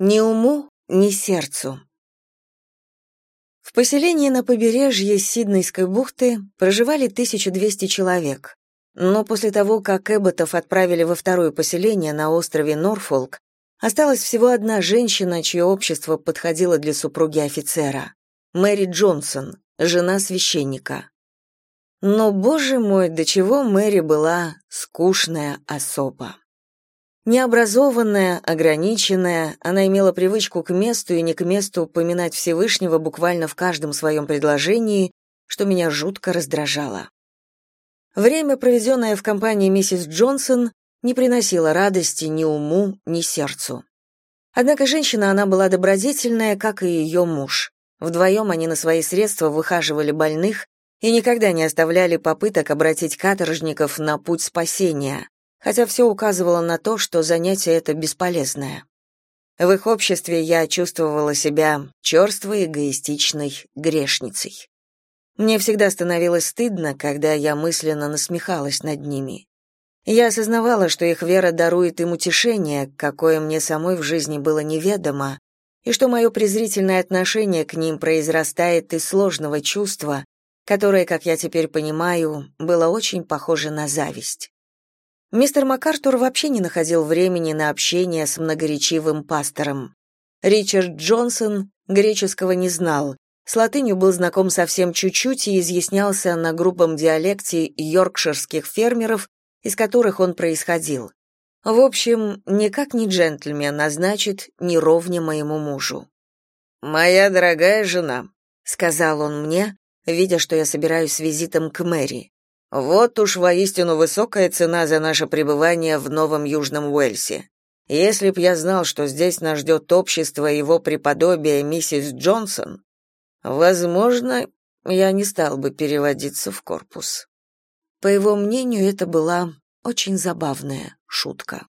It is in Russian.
Ни уму, ни сердцу. В поселении на побережье Сиднейской бухты проживали 1200 человек. Но после того, как Эбботов отправили во второе поселение на острове Норфолк, осталась всего одна женщина, чье общество подходило для супруги офицера — Мэри Джонсон, жена священника. Но, боже мой, до чего Мэри была скучная особа. Необразованная, ограниченная, она имела привычку к месту и не к месту упоминать Всевышнего буквально в каждом своем предложении, что меня жутко раздражало. Время, проведенное в компании миссис Джонсон, не приносило радости ни уму, ни сердцу. Однако женщина она была добродетельная, как и ее муж. Вдвоем они на свои средства выхаживали больных и никогда не оставляли попыток обратить каторжников на путь спасения, хотя все указывало на то, что занятие это бесполезное. В их обществе я чувствовала себя черствой, эгоистичной грешницей. Мне всегда становилось стыдно, когда я мысленно насмехалась над ними. Я осознавала, что их вера дарует им утешение, какое мне самой в жизни было неведомо, и что мое презрительное отношение к ним произрастает из сложного чувства, которое, как я теперь понимаю, было очень похоже на зависть. Мистер МакАртур вообще не находил времени на общение с многоречивым пастором. Ричард Джонсон греческого не знал, с латынью был знаком совсем чуть-чуть и изъяснялся на грубом диалекте йоркширских фермеров, из которых он происходил. В общем, никак не джентльмен, а значит, не ровня моему мужу. «Моя дорогая жена», — сказал он мне, видя, что я собираюсь с визитом к Мэри. Вот уж воистину высокая цена за наше пребывание в Новом Южном Уэльсе. Если б я знал, что здесь нас ждет общество его преподобия миссис Джонсон, возможно, я не стал бы переводиться в корпус. По его мнению, это была очень забавная шутка.